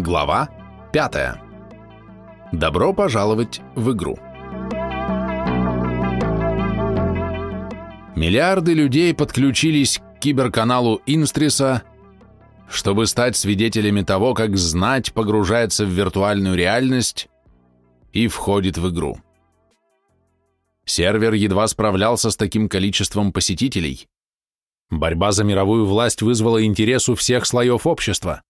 Глава 5. Добро пожаловать в игру. Миллиарды людей подключились к киберканалу Инстриса, чтобы стать свидетелями того, как знать погружается в виртуальную реальность и входит в игру. Сервер едва справлялся с таким количеством посетителей. Борьба за мировую власть вызвала интерес у всех слоев общества.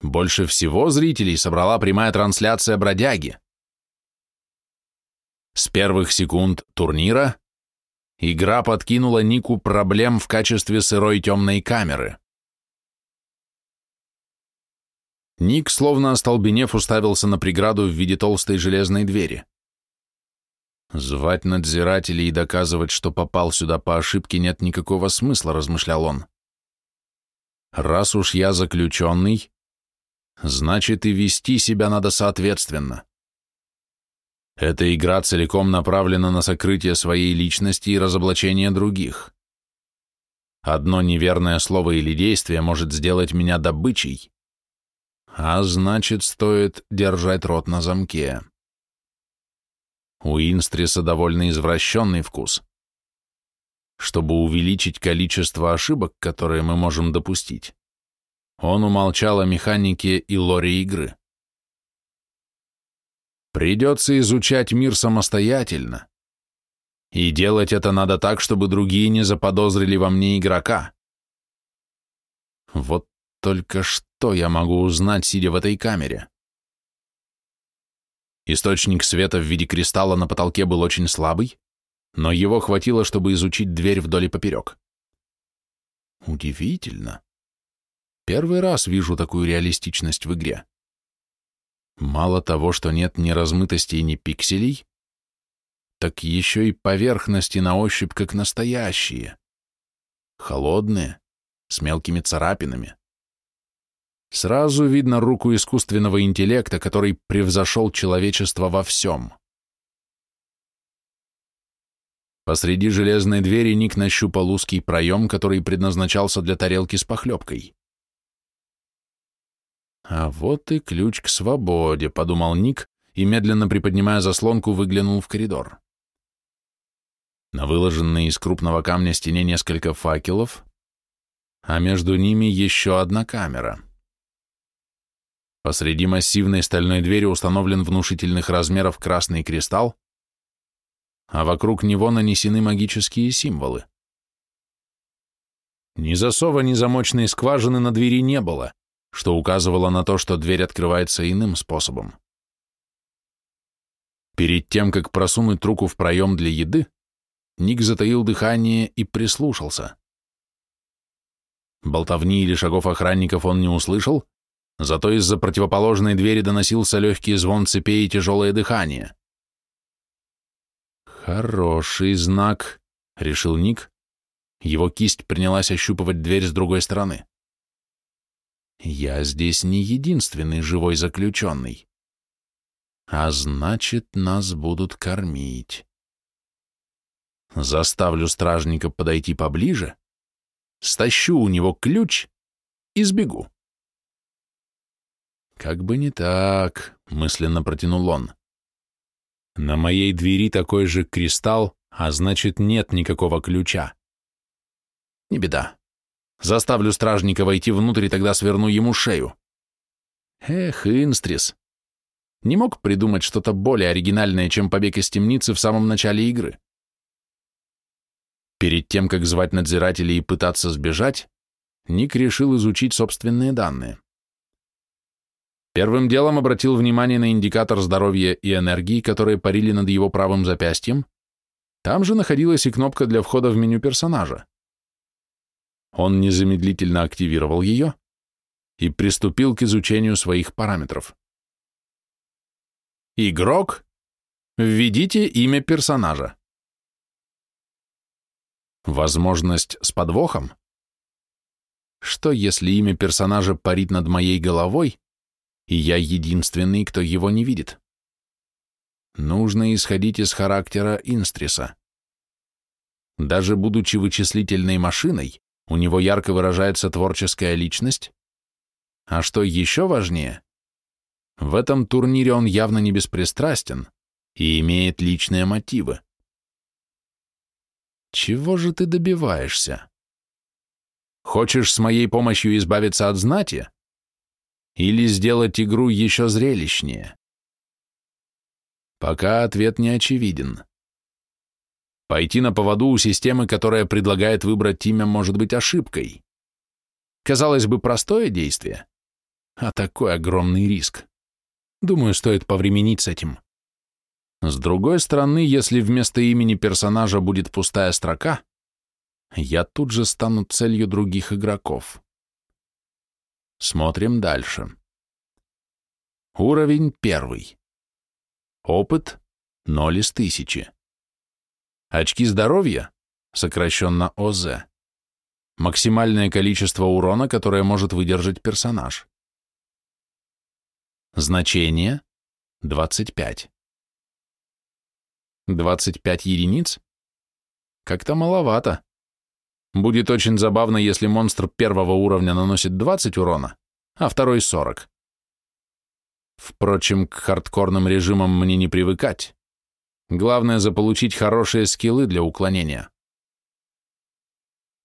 Больше всего зрителей собрала прямая трансляция «Бродяги». С первых секунд турнира игра подкинула Нику проблем в качестве сырой темной камеры. Ник, словно остолбенев, уставился на преграду в виде толстой железной двери. Звать надзирателей и доказывать, что попал сюда по ошибке, нет никакого смысла, размышлял он. Раз уж я заключенный, значит и вести себя надо соответственно. Эта игра целиком направлена на сокрытие своей личности и разоблачение других. Одно неверное слово или действие может сделать меня добычей, а значит, стоит держать рот на замке. У Инстриса довольно извращенный вкус. Чтобы увеличить количество ошибок, которые мы можем допустить, он умолчал о механике и лоре игры. Придется изучать мир самостоятельно. И делать это надо так, чтобы другие не заподозрили во мне игрока. Вот только что я могу узнать, сидя в этой камере? Источник света в виде кристалла на потолке был очень слабый, но его хватило, чтобы изучить дверь вдоль и поперек. Удивительно. Первый раз вижу такую реалистичность в игре. Мало того, что нет ни размытости, ни пикселей, так еще и поверхности на ощупь как настоящие. Холодные, с мелкими царапинами. Сразу видно руку искусственного интеллекта, который превзошел человечество во всем. Посреди железной двери Ник нащупал узкий проем, который предназначался для тарелки с похлебкой. «А вот и ключ к свободе», — подумал Ник и, медленно приподнимая заслонку, выглянул в коридор. На выложенной из крупного камня стене несколько факелов, а между ними еще одна камера — Посреди массивной стальной двери установлен внушительных размеров красный кристалл, а вокруг него нанесены магические символы. Ни засова, ни замочной скважины на двери не было, что указывало на то, что дверь открывается иным способом. Перед тем, как просунуть руку в проем для еды, Ник затаил дыхание и прислушался. Болтовни или шагов охранников он не услышал, Зато из-за противоположной двери доносился легкий звон цепей и тяжелое дыхание. «Хороший знак», — решил Ник. Его кисть принялась ощупывать дверь с другой стороны. «Я здесь не единственный живой заключенный. А значит, нас будут кормить. Заставлю стражника подойти поближе, стащу у него ключ и сбегу». «Как бы не так», — мысленно протянул он. «На моей двери такой же кристалл, а значит, нет никакого ключа». «Не беда. Заставлю стражника войти внутрь, и тогда сверну ему шею». «Эх, Инстрис, не мог придумать что-то более оригинальное, чем побег из темницы в самом начале игры?» Перед тем, как звать надзирателей и пытаться сбежать, Ник решил изучить собственные данные. Первым делом обратил внимание на индикатор здоровья и энергии, которые парили над его правым запястьем. Там же находилась и кнопка для входа в меню персонажа. Он незамедлительно активировал ее и приступил к изучению своих параметров. Игрок, введите имя персонажа. Возможность с подвохом? Что если имя персонажа парит над моей головой, и я единственный, кто его не видит. Нужно исходить из характера Инстриса. Даже будучи вычислительной машиной, у него ярко выражается творческая личность, А что еще важнее, в этом турнире он явно не беспристрастен и имеет личные мотивы. Чего же ты добиваешься? Хочешь с моей помощью избавиться от знати? Или сделать игру еще зрелищнее? Пока ответ не очевиден. Пойти на поводу у системы, которая предлагает выбрать имя, может быть ошибкой. Казалось бы, простое действие, а такой огромный риск. Думаю, стоит повременить с этим. С другой стороны, если вместо имени персонажа будет пустая строка, я тут же стану целью других игроков. Смотрим дальше. Уровень первый. Опыт — 0 из 1000. Очки здоровья, сокращенно ОЗ. Максимальное количество урона, которое может выдержать персонаж. Значение — 25. 25 единиц? Как-то маловато. Будет очень забавно, если монстр первого уровня наносит 20 урона, а второй — 40. Впрочем, к хардкорным режимам мне не привыкать. Главное заполучить хорошие скиллы для уклонения.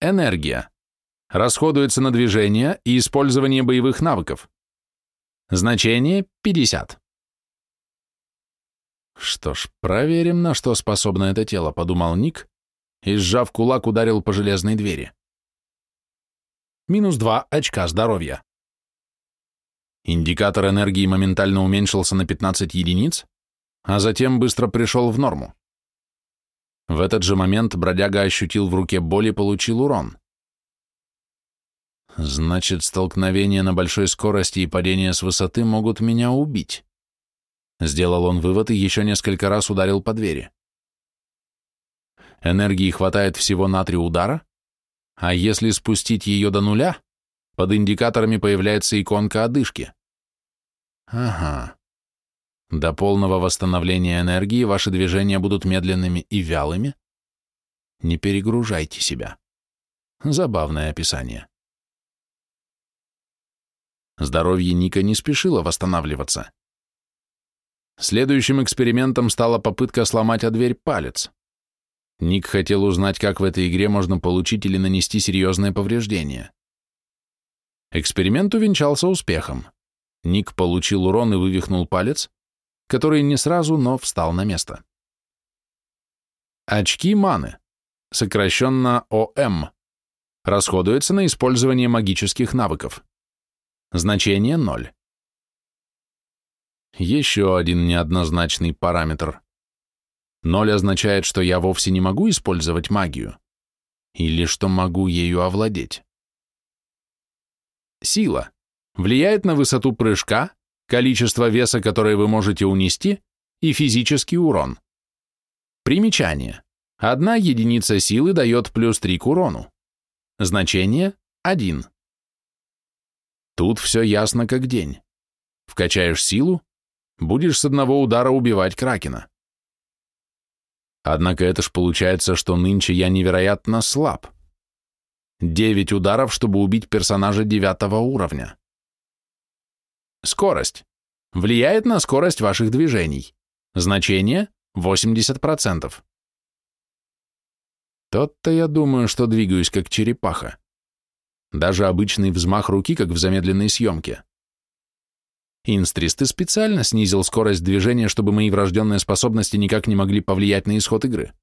Энергия. Расходуется на движение и использование боевых навыков. Значение 50. Что ж, проверим, на что способно это тело, подумал Ник и, сжав кулак, ударил по железной двери. Минус 2 очка здоровья. Индикатор энергии моментально уменьшился на 15 единиц, а затем быстро пришел в норму. В этот же момент бродяга ощутил в руке боль и получил урон. Значит, столкновение на большой скорости и падение с высоты могут меня убить. Сделал он вывод и еще несколько раз ударил по двери. Энергии хватает всего на три удара, а если спустить ее до нуля, под индикаторами появляется иконка одышки. Ага. До полного восстановления энергии ваши движения будут медленными и вялыми. Не перегружайте себя. Забавное описание. Здоровье Ника не спешило восстанавливаться. Следующим экспериментом стала попытка сломать о дверь палец. Ник хотел узнать, как в этой игре можно получить или нанести серьезное повреждение. Эксперимент увенчался успехом. Ник получил урон и вывихнул палец, который не сразу, но встал на место. Очки маны, сокращенно ОМ, расходуются на использование магических навыков. Значение 0. Еще один неоднозначный параметр. Ноль означает, что я вовсе не могу использовать магию, или что могу ею овладеть. Сила влияет на высоту прыжка, количество веса, которое вы можете унести, и физический урон. Примечание. Одна единица силы дает плюс 3 к урону. Значение – 1. Тут все ясно как день. Вкачаешь силу, будешь с одного удара убивать Кракена. Однако это ж получается, что нынче я невероятно слаб. Девять ударов, чтобы убить персонажа девятого уровня. Скорость. Влияет на скорость ваших движений. Значение 80%. Тот-то я думаю, что двигаюсь как черепаха. Даже обычный взмах руки, как в замедленной съемке. Инстрис, ты специально снизил скорость движения, чтобы мои врожденные способности никак не могли повлиять на исход игры.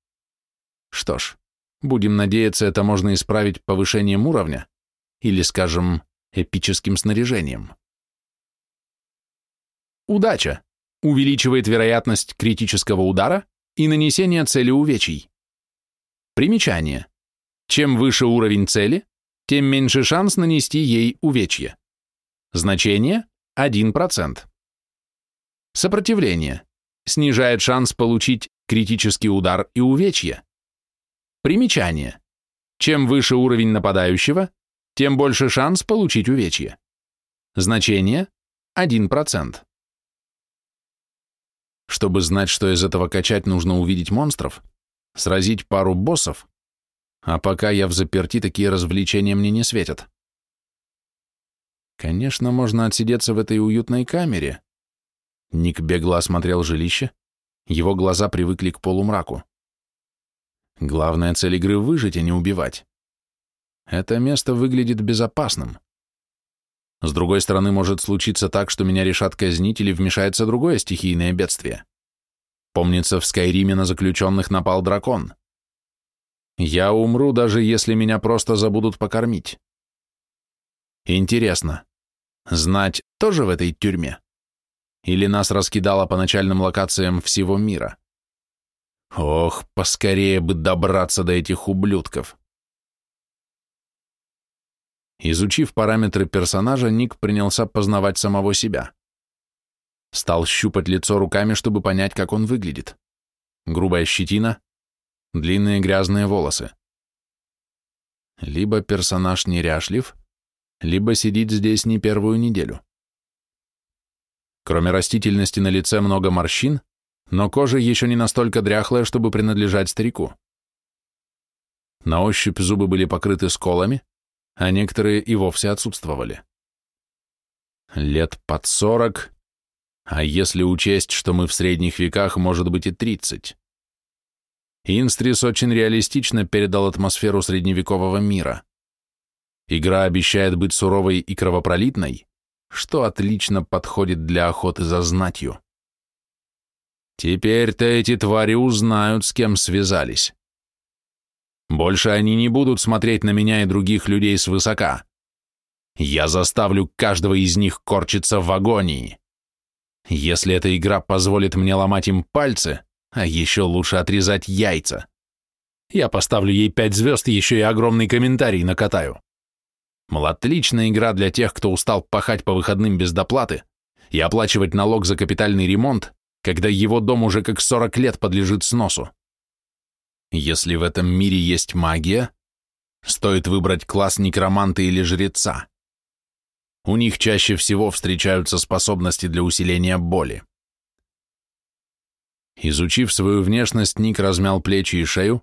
Что ж, будем надеяться, это можно исправить повышением уровня или, скажем, эпическим снаряжением. Удача увеличивает вероятность критического удара и нанесения цели увечий. Примечание. Чем выше уровень цели, тем меньше шанс нанести ей увечье. Значение 1%. Сопротивление. Снижает шанс получить критический удар и увечье. Примечание. Чем выше уровень нападающего, тем больше шанс получить увечье. Значение 1%. Чтобы знать, что из этого качать, нужно увидеть монстров, сразить пару боссов, а пока я в заперти, такие развлечения мне не светят. Конечно, можно отсидеться в этой уютной камере. Ник бегло осмотрел жилище, его глаза привыкли к полумраку. Главная цель игры — выжить, а не убивать. Это место выглядит безопасным. С другой стороны, может случиться так, что меня решат казнить или вмешается другое стихийное бедствие. Помнится, в Скайриме на заключенных напал дракон. Я умру, даже если меня просто забудут покормить. Интересно, знать тоже в этой тюрьме? Или нас раскидало по начальным локациям всего мира? Ох, поскорее бы добраться до этих ублюдков. Изучив параметры персонажа, Ник принялся познавать самого себя. Стал щупать лицо руками, чтобы понять, как он выглядит. Грубая щетина, длинные грязные волосы. Либо персонаж неряшлив, либо сидит здесь не первую неделю. Кроме растительности на лице много морщин, но кожа еще не настолько дряхлая, чтобы принадлежать старику. На ощупь зубы были покрыты сколами, а некоторые и вовсе отсутствовали. Лет под сорок, а если учесть, что мы в средних веках, может быть и тридцать. Инстрис очень реалистично передал атмосферу средневекового мира. Игра обещает быть суровой и кровопролитной, что отлично подходит для охоты за знатью. Теперь-то эти твари узнают, с кем связались. Больше они не будут смотреть на меня и других людей свысока. Я заставлю каждого из них корчиться в агонии. Если эта игра позволит мне ломать им пальцы, а еще лучше отрезать яйца, я поставлю ей пять звезд еще и огромный комментарий накатаю. Мол, отличная игра для тех, кто устал пахать по выходным без доплаты и оплачивать налог за капитальный ремонт, когда его дом уже как 40 лет подлежит сносу. Если в этом мире есть магия, стоит выбрать класс некроманта или жреца. У них чаще всего встречаются способности для усиления боли. Изучив свою внешность, Ник размял плечи и шею,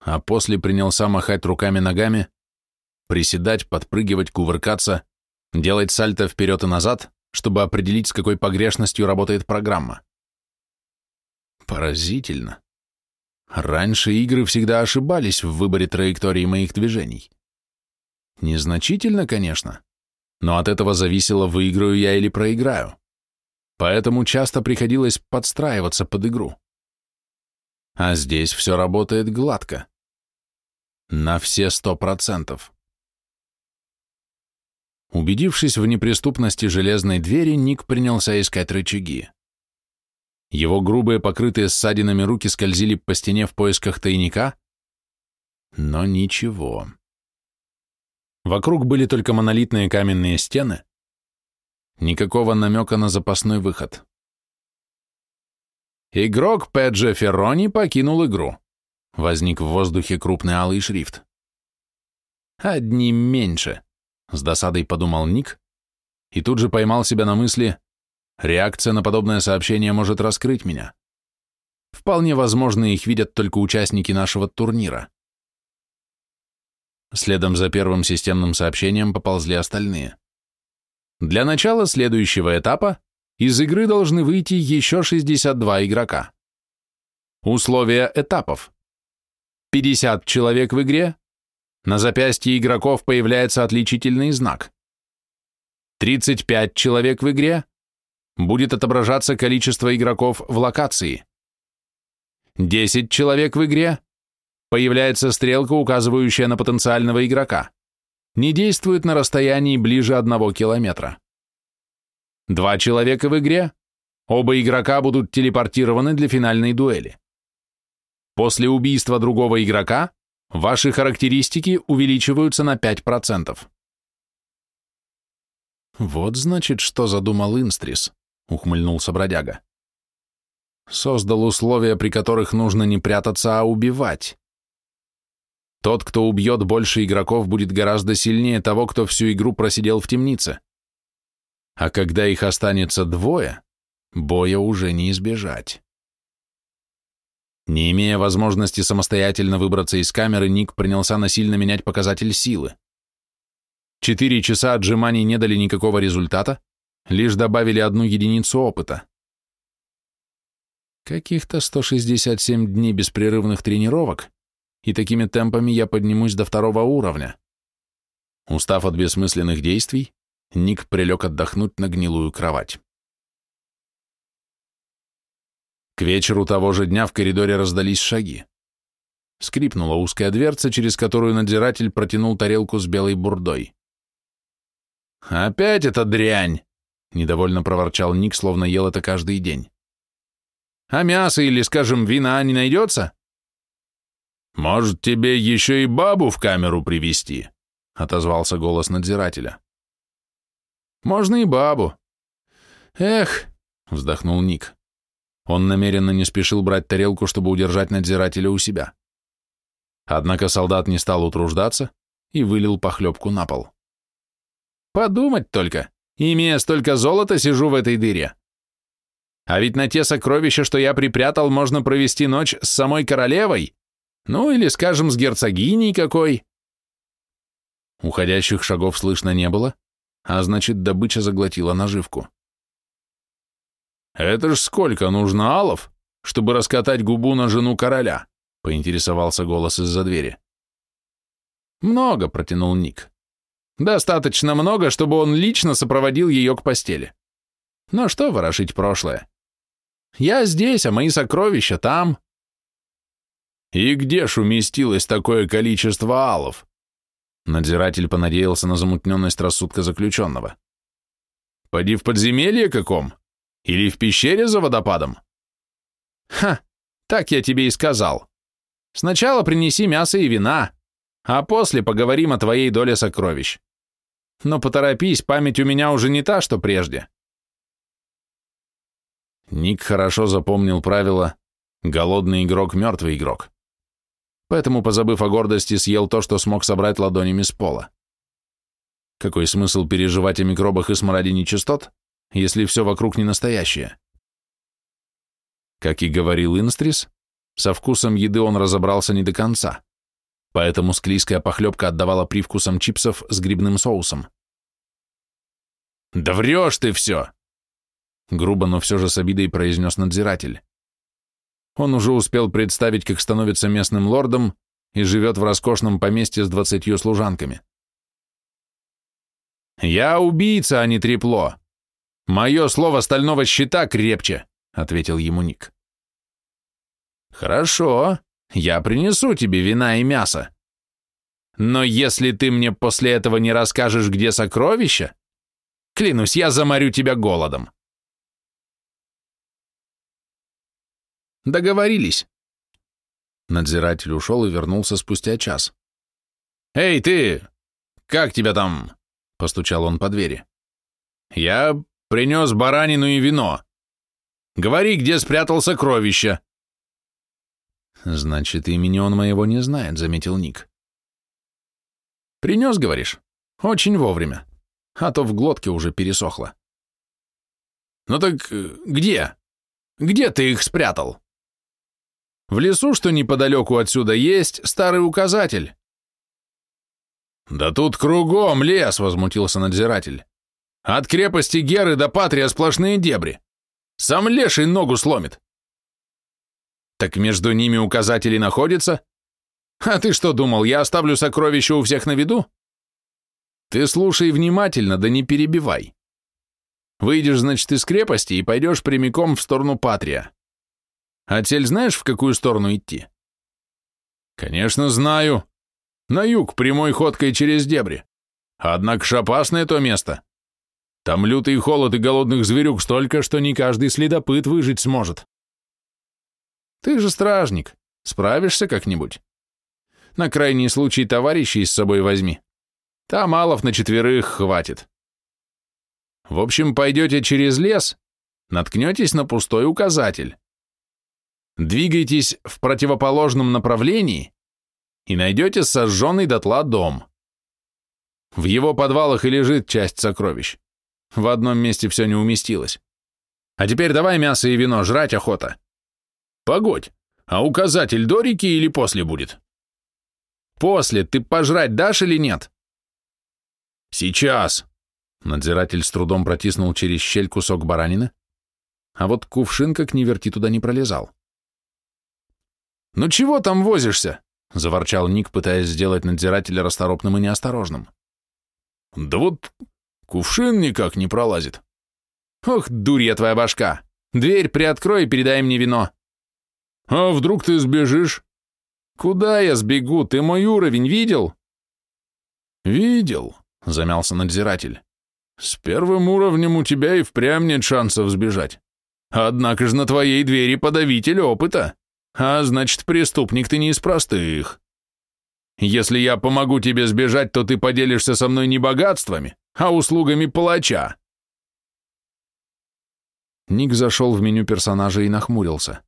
а после принялся махать руками-ногами, приседать, подпрыгивать, кувыркаться, делать сальто вперед и назад, чтобы определить, с какой погрешностью работает программа. Поразительно. Раньше игры всегда ошибались в выборе траектории моих движений. Незначительно, конечно, но от этого зависело, выиграю я или проиграю. Поэтому часто приходилось подстраиваться под игру. А здесь все работает гладко. На все сто процентов. Убедившись в неприступности железной двери, Ник принялся искать рычаги. Его грубые, покрытые ссадинами руки скользили по стене в поисках тайника, но ничего. Вокруг были только монолитные каменные стены, никакого намека на запасной выход. Игрок Педжи Феррони покинул игру. Возник в воздухе крупный алый шрифт. «Одним меньше», — с досадой подумал Ник, и тут же поймал себя на мысли, Реакция на подобное сообщение может раскрыть меня. Вполне возможно, их видят только участники нашего турнира. Следом за первым системным сообщением поползли остальные. Для начала следующего этапа из игры должны выйти еще 62 игрока. Условия этапов. 50 человек в игре, на запястье игроков появляется отличительный знак. 35 человек в игре, будет отображаться количество игроков в локации. 10 человек в игре, появляется стрелка, указывающая на потенциального игрока. Не действует на расстоянии ближе одного километра. Два человека в игре, оба игрока будут телепортированы для финальной дуэли. После убийства другого игрока ваши характеристики увеличиваются на 5%. Вот значит, что задумал Инстрис. — ухмыльнулся бродяга. «Создал условия, при которых нужно не прятаться, а убивать. Тот, кто убьет больше игроков, будет гораздо сильнее того, кто всю игру просидел в темнице. А когда их останется двое, боя уже не избежать». Не имея возможности самостоятельно выбраться из камеры, Ник принялся насильно менять показатель силы. Четыре часа отжиманий не дали никакого результата, лишь добавили одну единицу опыта. Каких-то 167 дней беспрерывных тренировок, и такими темпами я поднимусь до второго уровня. Устав от бессмысленных действий, Ник прилег отдохнуть на гнилую кровать. К вечеру того же дня в коридоре раздались шаги. Скрипнула узкая дверца, через которую надзиратель протянул тарелку с белой бурдой. «Опять эта дрянь!» — недовольно проворчал Ник, словно ел это каждый день. «А мясо или, скажем, вина не найдется?» «Может, тебе еще и бабу в камеру привести? отозвался голос надзирателя. «Можно и бабу». «Эх», — вздохнул Ник. Он намеренно не спешил брать тарелку, чтобы удержать надзирателя у себя. Однако солдат не стал утруждаться и вылил похлебку на пол. Подумать только, имея столько золота, сижу в этой дыре. А ведь на те сокровища, что я припрятал, можно провести ночь с самой королевой, ну или, скажем, с герцогиней какой. Уходящих шагов слышно не было, а значит, добыча заглотила наживку. «Это ж сколько нужно алов, чтобы раскатать губу на жену короля?» — поинтересовался голос из-за двери. «Много», — протянул Ник. Достаточно много, чтобы он лично сопроводил ее к постели. Но что ворошить прошлое? Я здесь, а мои сокровища там. И где ж уместилось такое количество алов? Надзиратель понадеялся на замутненность рассудка заключенного. Поди в подземелье каком? Или в пещере за водопадом? Ха, так я тебе и сказал. Сначала принеси мясо и вина, а после поговорим о твоей доле сокровищ. Но поторопись, память у меня уже не та, что прежде. Ник хорошо запомнил правило «голодный игрок – мертвый игрок». Поэтому, позабыв о гордости, съел то, что смог собрать ладонями с пола. Какой смысл переживать о микробах и смраде нечистот, если все вокруг не настоящее? Как и говорил Инстрис, со вкусом еды он разобрался не до конца поэтому склизкая похлебка отдавала привкусом чипсов с грибным соусом. «Да врешь ты все!» Грубо, но все же с обидой произнес надзиратель. Он уже успел представить, как становится местным лордом и живет в роскошном поместье с двадцатью служанками. «Я убийца, а не трепло. Мое слово стального щита крепче», — ответил ему Ник. «Хорошо», я принесу тебе вина и мясо. Но если ты мне после этого не расскажешь, где сокровища, клянусь, я заморю тебя голодом. Договорились. Надзиратель ушел и вернулся спустя час. «Эй, ты! Как тебя там?» — постучал он по двери. «Я принес баранину и вино. Говори, где спрятал сокровища». «Значит, имени он моего не знает», — заметил Ник. «Принес, говоришь? Очень вовремя. А то в глотке уже пересохло». «Ну так э, где? Где ты их спрятал?» «В лесу, что неподалеку отсюда, есть старый указатель». «Да тут кругом лес», — возмутился надзиратель. «От крепости Геры до Патрия сплошные дебри. Сам леший ногу сломит. Так между ними указатели находятся? А ты что думал, я оставлю сокровища у всех на виду? Ты слушай внимательно, да не перебивай. Выйдешь, значит, из крепости и пойдешь прямиком в сторону Патрия. А цель знаешь, в какую сторону идти? Конечно, знаю. На юг, прямой ходкой через дебри. Однако ж опасное то место. Там лютый холод и голодных зверюк столько, что не каждый следопыт выжить сможет. Ты же стражник, справишься как-нибудь. На крайний случай товарищей с собой возьми. Там малов на четверых хватит. В общем, пойдете через лес, наткнетесь на пустой указатель. Двигайтесь в противоположном направлении и найдете сожженный дотла дом. В его подвалах и лежит часть сокровищ. В одном месте все не уместилось. А теперь давай мясо и вино, жрать охота. Погодь, а указатель до реки или после будет? После, ты пожрать дашь или нет? Сейчас. Надзиратель с трудом протиснул через щель кусок баранины, а вот кувшин, как ни верти, туда не пролезал. «Ну чего там возишься?» — заворчал Ник, пытаясь сделать надзирателя расторопным и неосторожным. «Да вот кувшин никак не пролазит». «Ох, дурья твоя башка! Дверь приоткрой и передай мне вино». «А вдруг ты сбежишь?» «Куда я сбегу? Ты мой уровень видел?» «Видел», — замялся надзиратель. «С первым уровнем у тебя и впрямь нет шансов сбежать. Однако же на твоей двери подавитель опыта, а значит, преступник ты не из простых. Если я помогу тебе сбежать, то ты поделишься со мной не богатствами, а услугами палача». Ник зашел в меню персонажа и нахмурился.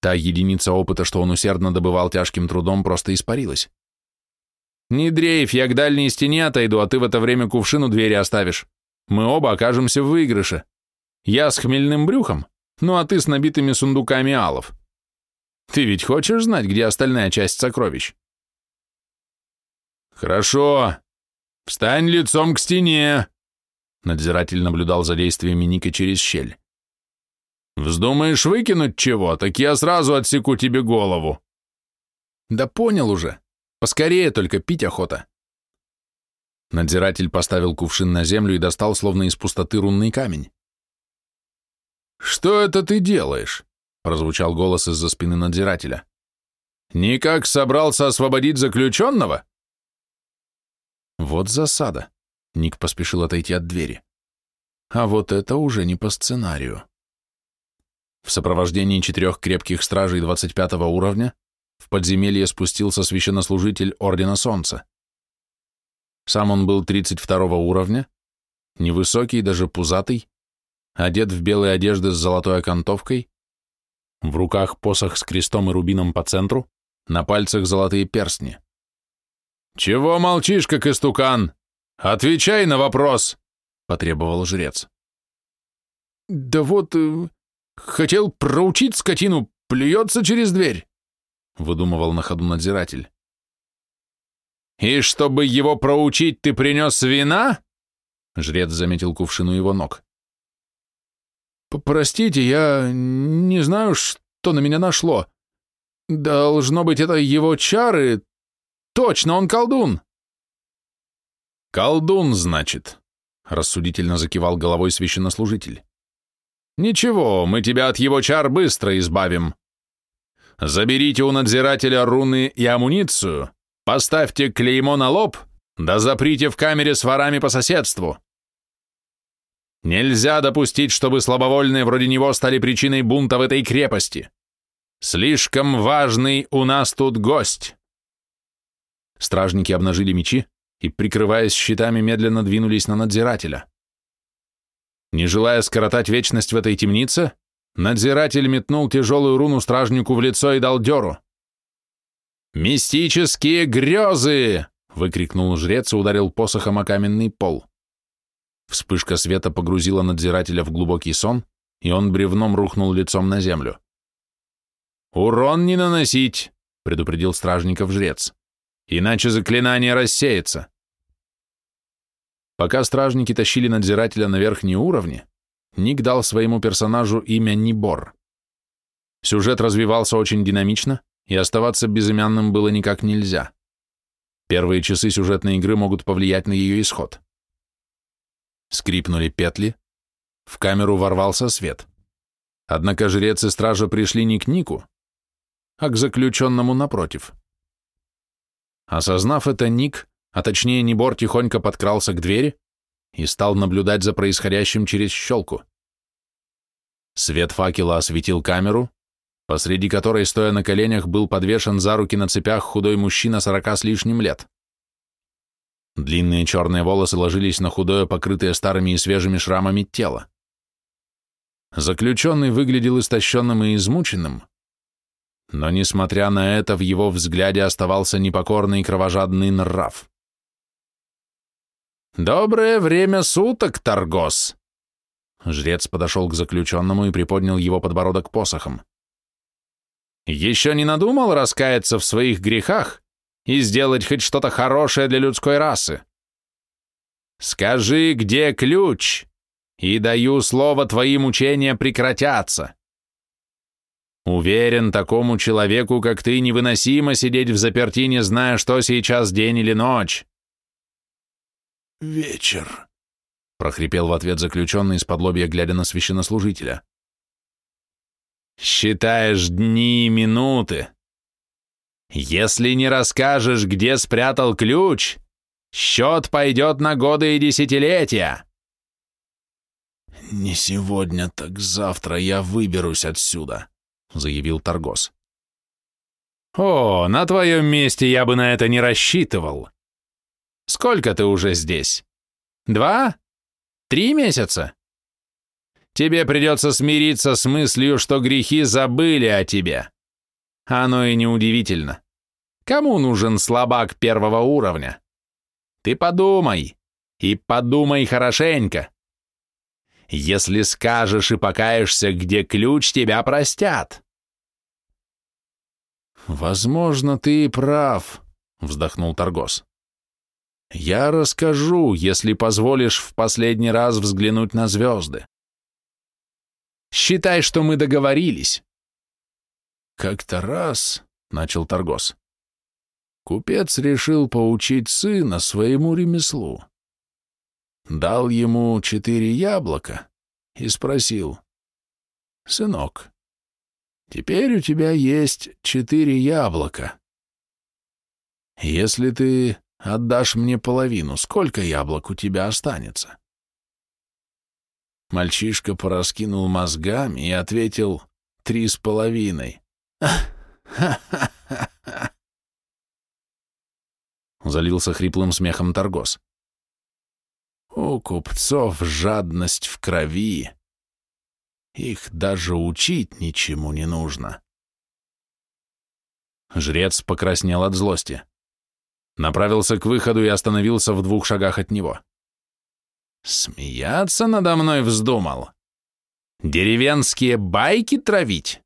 Та единица опыта, что он усердно добывал тяжким трудом, просто испарилась. «Не дрейф, я к дальней стене отойду, а ты в это время кувшину двери оставишь. Мы оба окажемся в выигрыше. Я с хмельным брюхом, ну а ты с набитыми сундуками алов. Ты ведь хочешь знать, где остальная часть сокровищ?» «Хорошо. Встань лицом к стене!» Надзиратель наблюдал за действиями Ника через щель. Вздумаешь выкинуть чего, так я сразу отсеку тебе голову. Да понял уже. Поскорее, только пить охота. Надзиратель поставил кувшин на землю и достал словно из пустоты рунный камень. «Что это ты делаешь?» — прозвучал голос из-за спины надзирателя. «Никак собрался освободить заключенного?» Вот засада. Ник поспешил отойти от двери. А вот это уже не по сценарию. В сопровождении четырех крепких стражей 25 уровня в подземелье спустился священнослужитель Ордена Солнца. Сам он был 32 уровня, невысокий, даже пузатый, одет в белые одежды с золотой окантовкой, в руках посох с крестом и рубином по центру, на пальцах золотые перстни. «Чего молчишь, как истукан? Отвечай на вопрос!» — потребовал жрец. «Да вот, э, Хотел проучить скотину, плюется через дверь, выдумывал на ходу надзиратель. И чтобы его проучить, ты принес вина? Жрец заметил кувшину его ног. «Простите, я не знаю, что на меня нашло. Должно быть, это его чары. Точно, он колдун!» «Колдун, значит», — рассудительно закивал головой священнослужитель. Ничего, мы тебя от его чар быстро избавим. Заберите у надзирателя руны и амуницию, поставьте клеймо на лоб, да заприте в камере с ворами по соседству. Нельзя допустить, чтобы слабовольные вроде него стали причиной бунта в этой крепости. Слишком важный у нас тут гость. Стражники обнажили мечи и, прикрываясь щитами, медленно двинулись на надзирателя. Не желая скоротать вечность в этой темнице, надзиратель метнул тяжелую руну стражнику в лицо и дал дёру. «Мистические грезы!» — выкрикнул жрец и ударил посохом о каменный пол. Вспышка света погрузила надзирателя в глубокий сон, и он бревном рухнул лицом на землю. «Урон не наносить!» — предупредил стражников жрец. «Иначе заклинание рассеется. Пока стражники тащили надзирателя на верхние уровни, Ник дал своему персонажу имя Нибор. Сюжет развивался очень динамично, и оставаться безымянным было никак нельзя. Первые часы сюжетной игры могут повлиять на ее исход. Скрипнули петли, в камеру ворвался свет. Однако жрец и стража пришли не к Нику, а к заключенному напротив. Осознав это, Ник а точнее Небор тихонько подкрался к двери и стал наблюдать за происходящим через щелку. Свет факела осветил камеру, посреди которой, стоя на коленях, был подвешен за руки на цепях худой мужчина сорока с лишним лет. Длинные черные волосы ложились на худое, покрытое старыми и свежими шрамами тело. Заключенный выглядел истощенным и измученным, но, несмотря на это, в его взгляде оставался непокорный и кровожадный нрав. «Доброе время суток, Торгос!» Жрец подошел к заключенному и приподнял его подбородок посохом. «Еще не надумал раскаяться в своих грехах и сделать хоть что-то хорошее для людской расы?» Скажи, где ключ, и даю слово, твои мучения прекратятся. Уверен, такому человеку, как ты, невыносимо сидеть в заперти, не зная, что сейчас день или ночь. Вечер, прохрипел в ответ заключенный из-под лобья, глядя на священнослужителя. Считаешь дни и минуты. Если не расскажешь, где спрятал ключ, счет пойдет на годы и десятилетия. Не сегодня, так завтра я выберусь отсюда, заявил Торгос. О, на твоем месте я бы на это не рассчитывал. Сколько ты уже здесь? Два? Три месяца? Тебе придется смириться с мыслью, что грехи забыли о тебе. Оно и неудивительно. Кому нужен слабак первого уровня? Ты подумай, и подумай хорошенько. Если скажешь и покаешься, где ключ, тебя простят. Возможно, ты и прав, вздохнул Торгос. Я расскажу, если позволишь в последний раз взглянуть на звезды. Считай, что мы договорились. Как-то раз, — начал Торгос, — купец решил поучить сына своему ремеслу. Дал ему четыре яблока и спросил, «Сынок, теперь у тебя есть четыре яблока. Если ты отдашь мне половину, сколько яблок у тебя останется?» Мальчишка пораскинул мозгами и ответил «три с половиной». Залился хриплым смехом Торгос. У купцов жадность в крови. Их даже учить ничему не нужно. Жрец покраснел от злости. Направился к выходу и остановился в двух шагах от него. Смеяться надо мной вздумал? Деревенские байки травить?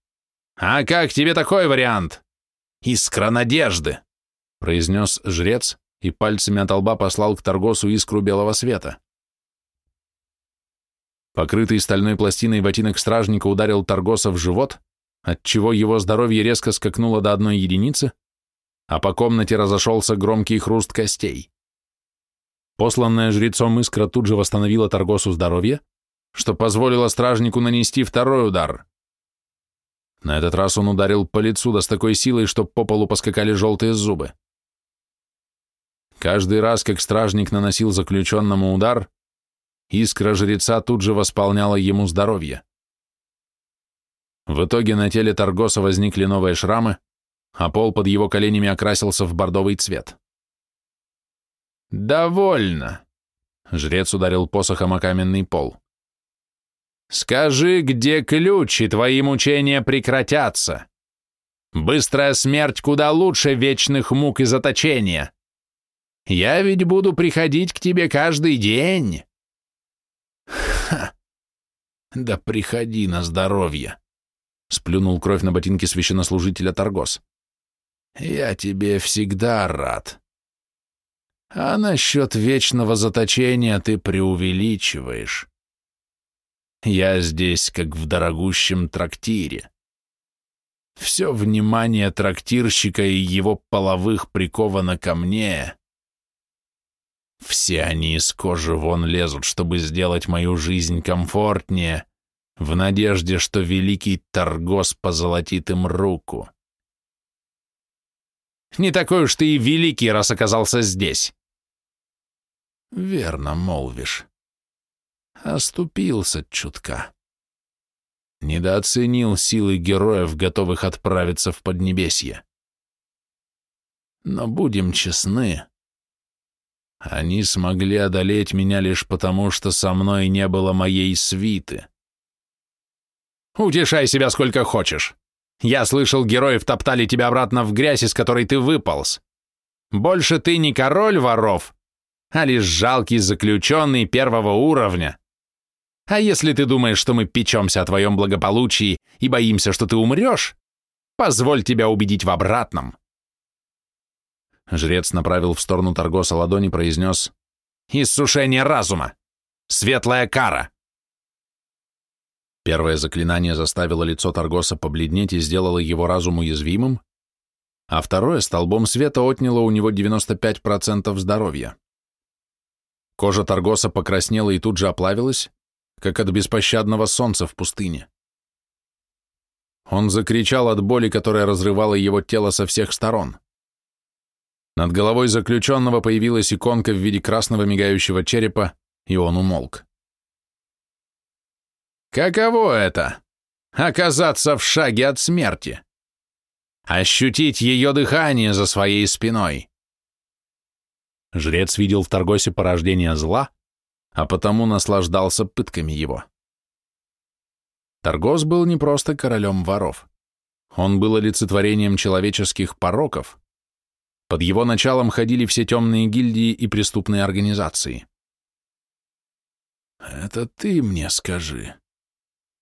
А как тебе такой вариант? Искра надежды, произнес жрец и пальцами от лба послал к Торгосу искру белого света. Покрытый стальной пластиной ботинок стражника ударил Торгоса в живот, отчего его здоровье резко скакнуло до одной единицы, а по комнате разошелся громкий хруст костей. Посланная жрецом искра тут же восстановила Торгосу здоровье, что позволило стражнику нанести второй удар. На этот раз он ударил по лицу да с такой силой, что по полу поскакали желтые зубы. Каждый раз, как стражник наносил заключенному удар, искра жреца тут же восполняла ему здоровье. В итоге на теле Торгоса возникли новые шрамы, а пол под его коленями окрасился в бордовый цвет. «Довольно!» — жрец ударил посохом о каменный пол. «Скажи, где ключ, и твои мучения прекратятся. Быстрая смерть куда лучше вечных мук и заточения. Я ведь буду приходить к тебе каждый день». «Ха! Да приходи на здоровье!» — сплюнул кровь на ботинке священнослужителя Торгос. «Я тебе всегда рад». А насчет вечного заточения ты преувеличиваешь. Я здесь, как в дорогущем трактире. Все внимание трактирщика и его половых приковано ко мне. Все они из кожи вон лезут, чтобы сделать мою жизнь комфортнее, в надежде, что великий Торгос позолотит им руку. Не такой уж ты и великий, раз оказался здесь. Верно молвишь. Оступился чутка. Недооценил силы героев, готовых отправиться в Поднебесье. Но будем честны, они смогли одолеть меня лишь потому, что со мной не было моей свиты. Утешай себя сколько хочешь. Я слышал, герои втоптали тебя обратно в грязь, из которой ты выполз. Больше ты не король воров, а лишь жалкий заключенный первого уровня. А если ты думаешь, что мы печемся о твоем благополучии и боимся, что ты умрешь, позволь тебя убедить в обратном. Жрец направил в сторону Торгоса ладони и произнес, Иссушение разума! Светлая кара!» Первое заклинание заставило лицо Таргоса побледнеть и сделало его разум уязвимым, а второе столбом света отняло у него 95% здоровья. Кожа Таргоса покраснела и тут же оплавилась, как от беспощадного солнца в пустыне. Он закричал от боли, которая разрывала его тело со всех сторон. Над головой заключенного появилась иконка в виде красного мигающего черепа, и он умолк. «Каково это? Оказаться в шаге от смерти? Ощутить ее дыхание за своей спиной?» Жрец видел в Таргосе порождение зла, а потому наслаждался пытками его. Таргос был не просто королем воров. Он был олицетворением человеческих пороков. Под его началом ходили все темные гильдии и преступные организации. «Это ты мне скажи», —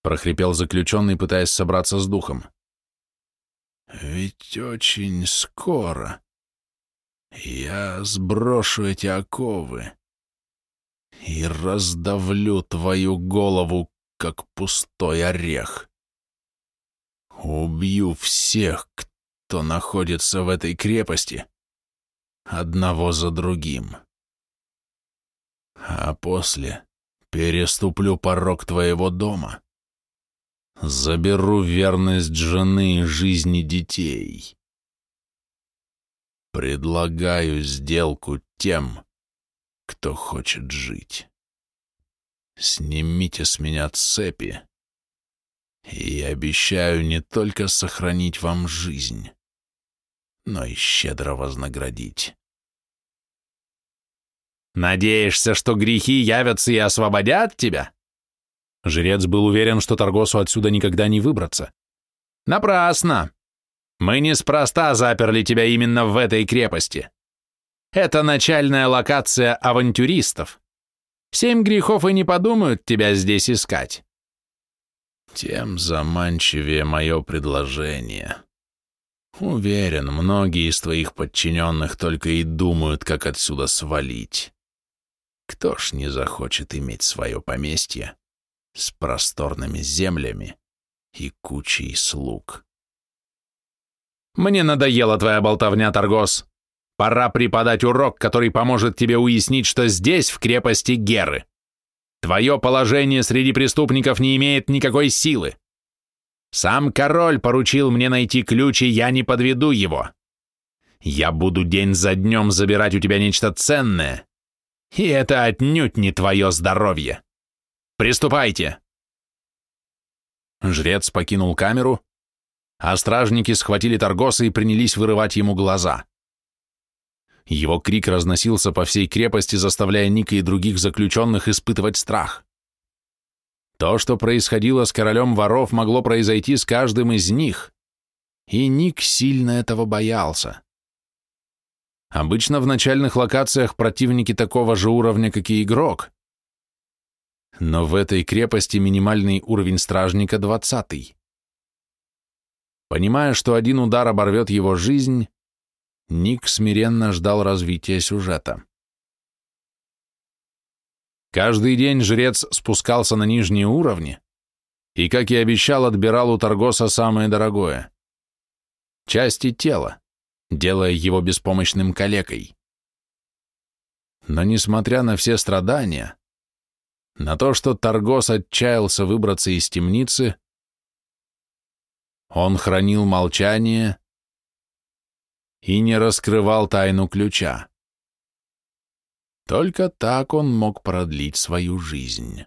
прохрипел заключенный, пытаясь собраться с духом. «Ведь очень скоро я сброшу эти оковы и раздавлю твою голову, как пустой орех. Убью всех, кто находится в этой крепости, одного за другим. А после переступлю порог твоего дома, заберу верность жены и жизни детей. Предлагаю сделку тем, кто хочет жить. Снимите с меня цепи, и я обещаю не только сохранить вам жизнь, но и щедро вознаградить. Надеешься, что грехи явятся и освободят тебя? Жрец был уверен, что Торгосу отсюда никогда не выбраться. Напрасно. Мы неспроста заперли тебя именно в этой крепости. Это начальная локация авантюристов. Семь грехов и не подумают тебя здесь искать. Тем заманчивее мое предложение. Уверен, многие из твоих подчиненных только и думают, как отсюда свалить. Кто ж не захочет иметь свое поместье с просторными землями и кучей слуг? Мне надоела твоя болтовня, Торгос. Пора преподать урок, который поможет тебе уяснить, что здесь, в крепости Геры, твое положение среди преступников не имеет никакой силы. Сам король поручил мне найти ключ, и я не подведу его. Я буду день за днем забирать у тебя нечто ценное, и это отнюдь не твое здоровье. Приступайте!» Жрец покинул камеру, а стражники схватили Торгоса и принялись вырывать ему глаза. Его крик разносился по всей крепости, заставляя Ника и других заключенных испытывать страх. То, что происходило с королем воров, могло произойти с каждым из них, и Ник сильно этого боялся. Обычно в начальных локациях противники такого же уровня, как и игрок. Но в этой крепости минимальный уровень стражника двадцатый. Понимая, что один удар оборвет его жизнь, Ник смиренно ждал развития сюжета. Каждый день жрец спускался на нижние уровни и, как и обещал, отбирал у Таргоса самое дорогое — части тела, делая его беспомощным калекой. Но несмотря на все страдания, на то, что Таргос отчаялся выбраться из темницы, он хранил молчание и не раскрывал тайну ключа. Только так он мог продлить свою жизнь.